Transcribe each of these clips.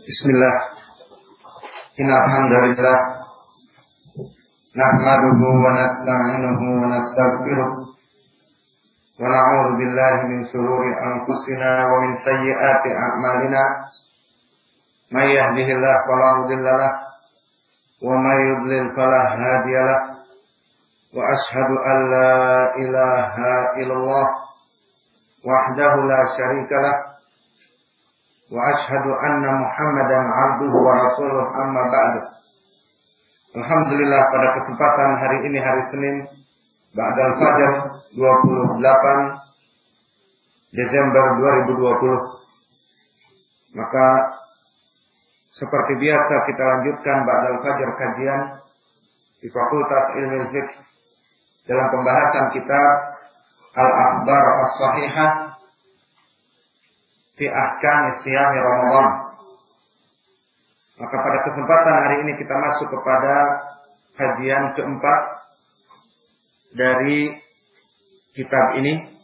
Bismillah. Inna alhamdulillah. Nahmaduhu wa nasta'inuhu wa nastaghfiruh. Wa min shururi anfusina wa min sayyiati a'malina. Mudilla lahu wa may yudlil. Wa ashhadu an la illallah wahdahu la syarika lahu وأشهد أن محمدا عبده ورسوله أما بعد Alhamdulillah pada kesempatan hari ini hari Senin Ba'dal Fajar 28 Desember 2020 Maka seperti biasa kita lanjutkan Ba'dal Fajar kajian di Fakultas Ilmu Fiqh dalam pembahasan kitab Al-Akhbar As-Sahihah fi ahkam siyam Ramadan. Maka pada kesempatan hari ini kita masuk kepada kajian keempat dari kitab ini.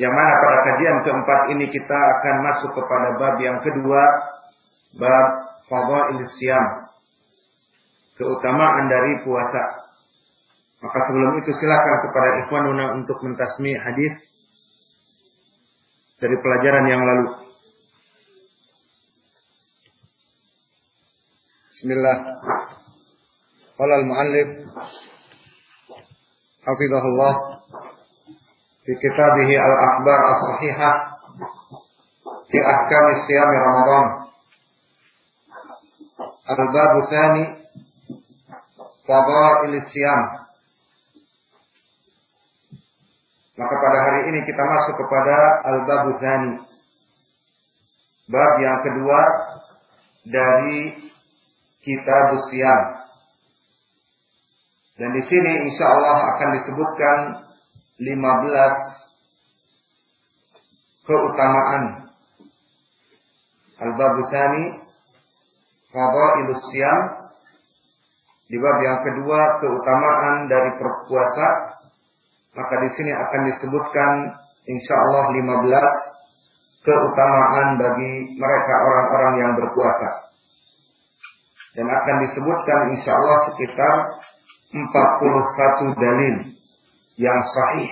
Yang mana pada kajian keempat ini kita akan masuk kepada bab yang kedua, bab fadhail siyam. Keutamaan dari puasa. Maka sebelum itu silakan kepada ikhwanuna untuk mentasmi hadis dari pelajaran yang lalu. Bismillah. Qala al-muallif hafizahullah fi kitabih al-akhbar as-sahihah fi ahkam siyam Ramadan. Al-bab tsani fadail siyam. Maka pada hari ini kita masuk kepada Al-Babu Bab yang kedua dari Kitab Siyam. Dan di sini insya Allah akan disebutkan 15 keutamaan Al-Babu Thani Fadailus Siyam di bab yang kedua keutamaan dari berpuasa maka di sini akan disebutkan insya Allah 15 keutamaan bagi mereka orang-orang yang berpuasa. Dan akan disebutkan insya Allah sekitar 41 dalil yang sahih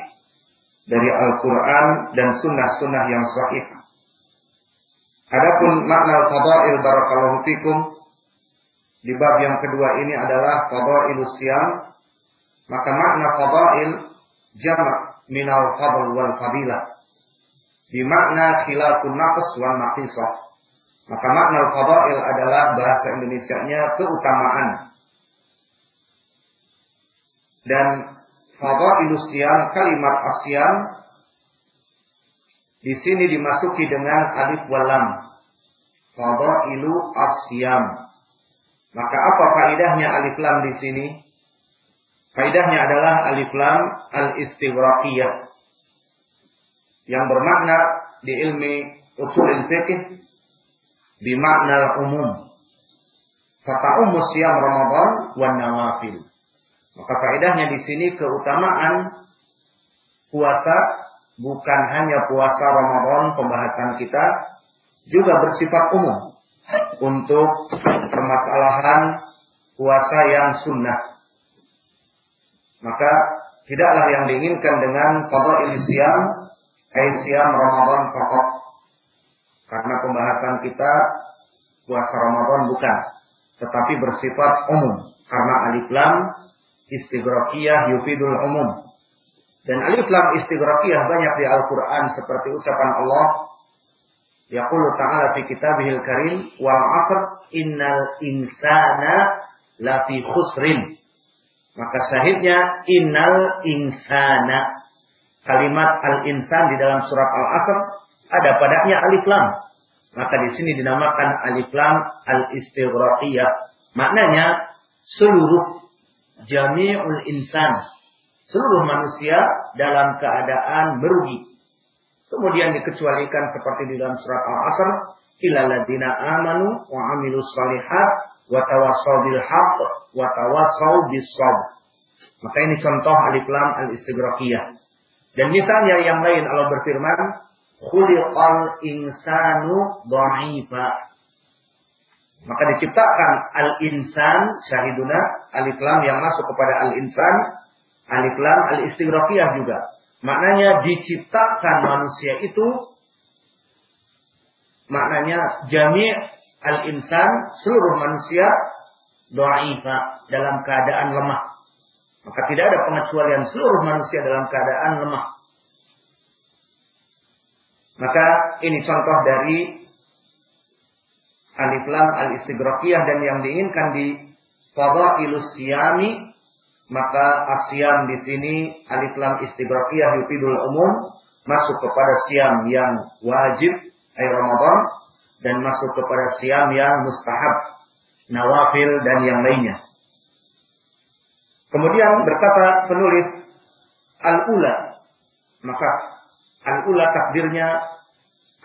dari Al-Quran dan sunnah-sunnah yang sahih. Adapun makna fadail barakallahu fikum di bab yang kedua ini adalah fadailus siam. Maka makna fadail jama' minal fadl wal fadilah. Bimakna khilafun naqs wal naqisah. Maka makna fadail adalah bahasa Indonesia-nya keutamaan. Dan fadailus siyam kalimat asyam di sini dimasuki dengan alif walam. Fadailu asyam. Maka apa faidahnya alif lam di sini? Faidahnya adalah alif lam al-istighraqiyah yang bermakna di ilmi usul fikih bimakna umum. Kata umum siam Ramadan wan nawafil. Maka faedahnya di sini keutamaan puasa bukan hanya puasa Ramadan pembahasan kita juga bersifat umum untuk permasalahan puasa yang sunnah maka tidaklah yang diinginkan dengan qada'il siam ai siam Ramadan pokok. Karena pembahasan kita puasa Ramadan bukan, tetapi bersifat umum karena alif lam istighraqiyah yufidul umum. Dan alif lam istighraqiyah banyak di Al-Qur'an seperti ucapan Allah Yaqulu ta'ala fi kitabihil karim wal 'asr innal insana lafi khusrin maka syahidnya innal insana. Kalimat al-insan di dalam surat Al-Asr ada padanya alif lam. Maka di sini dinamakan alif lam al-istighraqiyah. Maknanya seluruh jami'ul insan. Seluruh manusia dalam keadaan merugi. Kemudian dikecualikan seperti di dalam surat Al-Asr, ladina amanu wa amilus salihat wa tawassaw bil haqq wa tawassaw bis. Maka ini contoh alif lam al istighraqiyah. Dan misalnya yang lain Allah berfirman, khuliqal insanu dha'ifa. Maka diciptakan al-insan syahiduna alif lam yang masuk kepada al-insan alif lam al-istighraqiyah juga. Maknanya diciptakan manusia itu maknanya jami' al-insan seluruh manusia dha'ifa dalam keadaan lemah. Maka tidak ada pengecualian seluruh manusia dalam keadaan lemah. Maka ini contoh dari alif lam al istighraqiyah dan yang diinginkan di fadailus siyami maka asyam di sini alif lam istighraqiyah yufidul umum masuk kepada siam yang wajib ayat Ramadan dan masuk kepada siam yang mustahab nawafil dan yang lainnya. Kemudian berkata penulis al-ula maka Al-ula takdirnya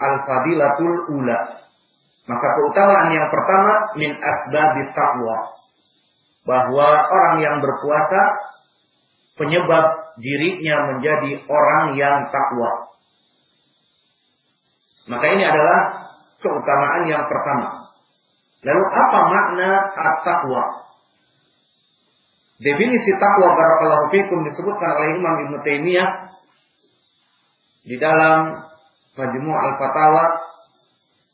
al-fadilatul ula. Maka keutamaan yang pertama min asbabit taqwa. Bahwa orang yang berpuasa penyebab dirinya menjadi orang yang takwa. Maka ini adalah keutamaan yang pertama. Lalu apa makna at-taqwa? Definisi takwa barakallahu fikum disebutkan oleh Imam Ibn Taimiyah di dalam Majmu' Al-Fatawa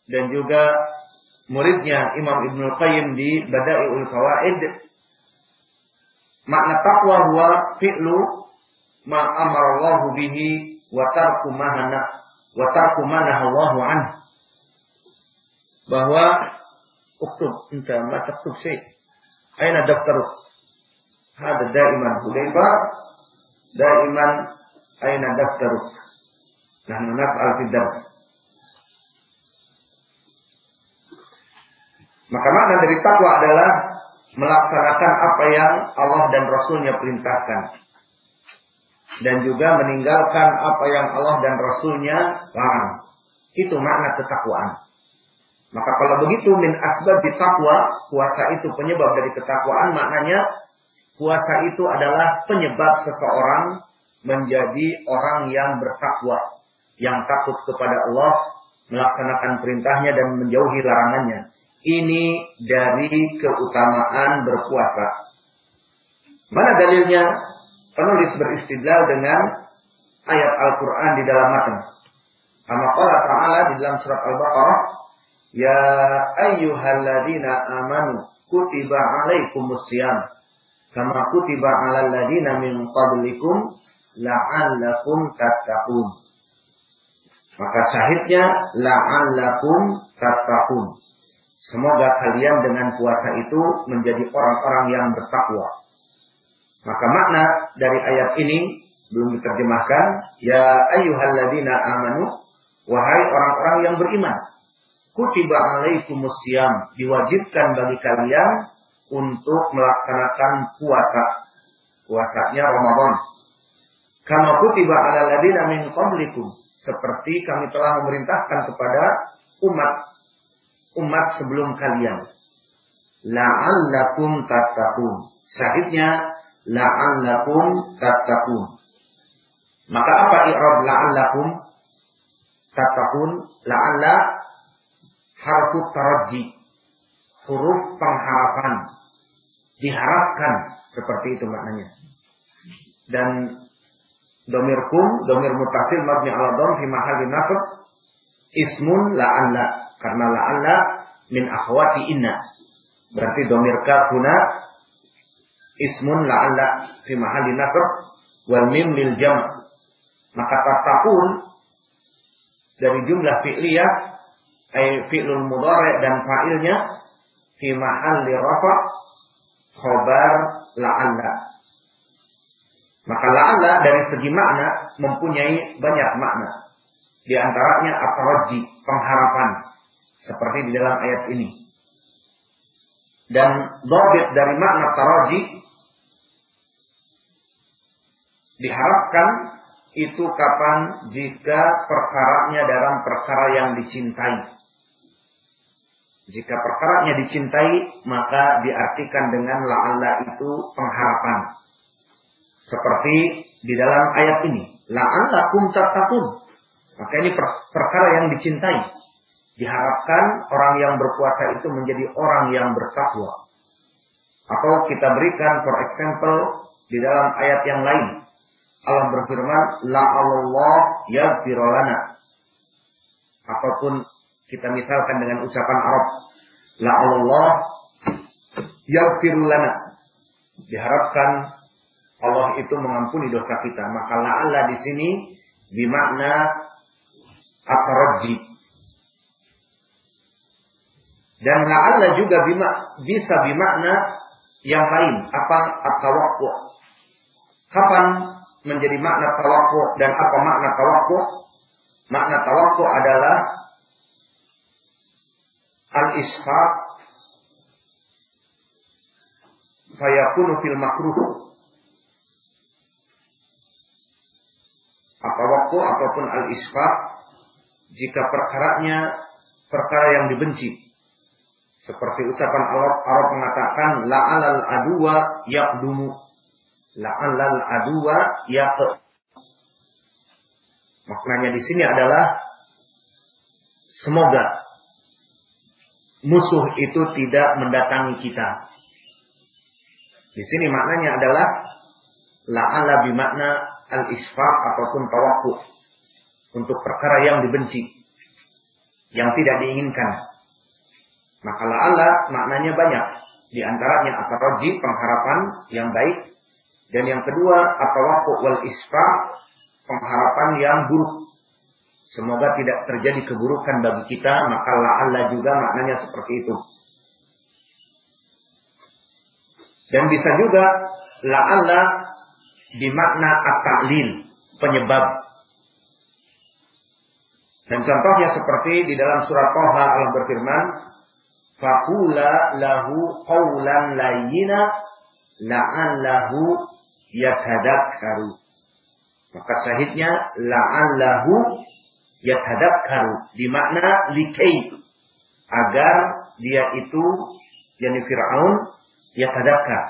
dan juga muridnya Imam Ibnu Qayyim di Bada'iul Fawaid makna takwa huwa fi'lu ma amarallahu bihi wa tarku wa mana Allah an. Bahwa uktub inta ma taktub syai aina daftaru? Hada daiman. Hudaiba daiman aina daftaru? Nahnu naf'al fi dars maka makna dari takwa adalah melaksanakan apa yang Allah dan Rasulnya perintahkan. Dan juga meninggalkan apa yang Allah dan Rasulnya larang. Itu makna ketakwaan. Maka kalau begitu min asbab takwa, puasa itu penyebab dari ketakwaan, maknanya puasa itu adalah penyebab seseorang menjadi orang yang bertakwa yang takut kepada Allah, melaksanakan perintahnya dan menjauhi larangannya. Ini dari keutamaan berpuasa. Mana dalilnya? Penulis beristidlal dengan ayat Al-Quran di dalam matan. Kama qala ta'ala di dalam surat Al-Baqarah, Ya ayyuhalladzina amanu kutiba alaikumus siyam kama kutiba alal ladina min qablikum la'allakum tattaqun. Maka syahidnya la'allakum tattaqun. Semoga kalian dengan puasa itu menjadi orang-orang yang bertakwa. Maka makna dari ayat ini belum diterjemahkan, ya ayyuhalladzina amanu, wahai orang-orang yang beriman. Kutiba alaikumus siyam, diwajibkan bagi kalian untuk melaksanakan puasa. Puasanya Ramadan. Kama kutiba ala ladina min qablikum seperti kami telah memerintahkan kepada umat umat sebelum kalian. La'allakum tattaqun. Syahidnya la'allakum tattaqun. Maka apa i'rab la'allakum tattaqun? La'alla harfu taraji. Huruf pengharapan. Diharapkan seperti itu maknanya. Dan domir kum, domir mutasil mabni ala dom fi mahalli nasab ismun la'alla karena la'alla min akhwati inna berarti domir kafuna ismun la'alla fi mahalli nasab wal mim lil jam maka tatakun dari jumlah fi'liyah ay fi'lul mudhari dan fa'ilnya fi mahalli rafa khobar la'alla maka la'alla dari segi makna mempunyai banyak makna. Di antaranya atroji, pengharapan. Seperti di dalam ayat ini. Dan dobit dari makna taroji diharapkan itu kapan jika perkaranya dalam perkara yang dicintai. Jika perkaranya dicintai, maka diartikan dengan la'alla itu pengharapan. Seperti di dalam ayat ini. La'allakum tattaqun. Maka ini per perkara yang dicintai. Diharapkan orang yang berpuasa itu menjadi orang yang bertakwa. Atau kita berikan for example di dalam ayat yang lain. Allah berfirman, La Allah ya birolana. Ataupun kita misalkan dengan ucapan Arab, La Allah ya birolana. Diharapkan Allah itu mengampuni dosa kita. Maka la Allah di sini bimakna ataraji. Dan la'alla juga bima, bisa bimakna yang lain. Apa at-tawakku. Kapan menjadi makna tawakku dan apa makna tawakku? Makna tawakku adalah al-ishfaq fayakunu fil makruh. Apa waktu ataupun al-ishfaq jika perkaranya perkara yang dibenci seperti ucapan Arab, Arab mengatakan la'alal adwa yaqdumu. La'alal adwa yaq. Maknanya di sini adalah semoga musuh itu tidak mendatangi kita. Di sini maknanya adalah la'ala bimakna al-isfaq ataupun tawakkuf untuk perkara yang dibenci, yang tidak diinginkan. Maka la'alla maknanya banyak. Di antaranya ataraji pengharapan yang baik. Dan yang kedua atawakku wal isfa pengharapan yang buruk. Semoga tidak terjadi keburukan bagi kita. Maka la'alla juga maknanya seperti itu. Dan bisa juga la'alla dimakna at-ta'lil, penyebab. Dan contohnya seperti di dalam surat Toha Allah berfirman, Fakula lahu qawlan layyina la'allahu yatadakkaru. Maka syahidnya la'allahu yatadakkaru. Dimakna likai. Agar dia itu, yakni Fir'aun, yatadakkar.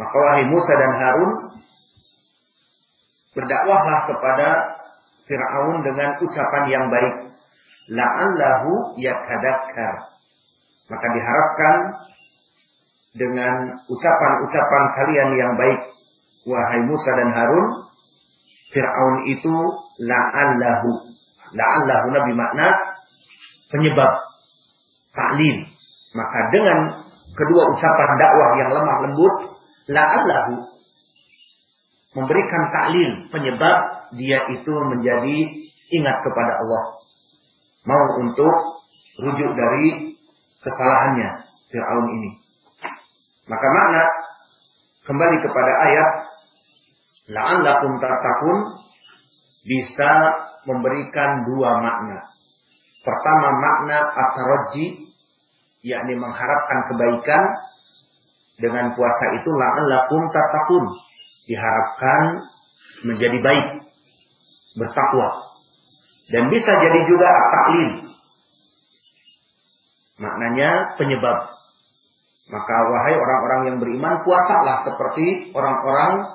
Maka wahai Musa dan Harun, berdakwahlah kepada Fir'aun dengan ucapan yang baik la'allahu yatadakkar. Maka diharapkan dengan ucapan-ucapan kalian yang baik. Wahai Musa dan Harun Fir'aun itu la'allahu. La'allahu nabi makna penyebab taklid maka dengan kedua ucapan dakwah yang lemah lembut la'allahu memberikan taklid penyebab dia itu menjadi ingat kepada Allah. Mau untuk rujuk dari kesalahannya Fir'aun ini. Maka makna kembali kepada ayat la'allakum tattaqun bisa memberikan dua makna. Pertama makna ataraji yakni mengharapkan kebaikan dengan puasa itu la'allakum tattaqun diharapkan menjadi baik bertakwa dan bisa jadi juga taklil. Maknanya penyebab. Maka wahai orang-orang yang beriman, puasalah seperti orang-orang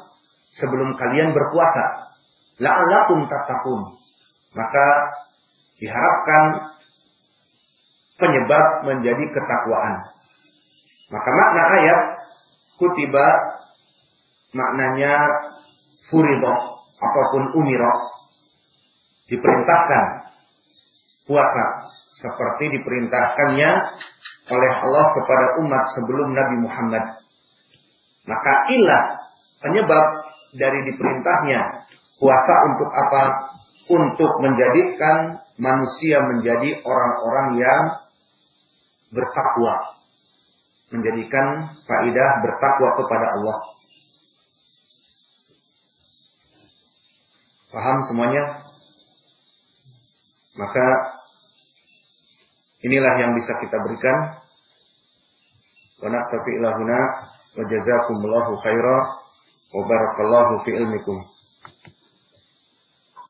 sebelum kalian berpuasa. La'allakum tattaqun. Maka diharapkan penyebab menjadi ketakwaan. Maka makna ayat kutiba maknanya furidah ataupun umirah diperintahkan puasa seperti diperintahkannya oleh Allah kepada umat sebelum Nabi Muhammad. Maka ilah penyebab dari diperintahnya puasa untuk apa? Untuk menjadikan manusia menjadi orang-orang yang bertakwa. Menjadikan faidah bertakwa kepada Allah. Paham semuanya? Maka inilah yang bisa kita berikan. Wa naktafi ilahuna wa jazakumullahu khaira wa barakallahu fi ilmikum.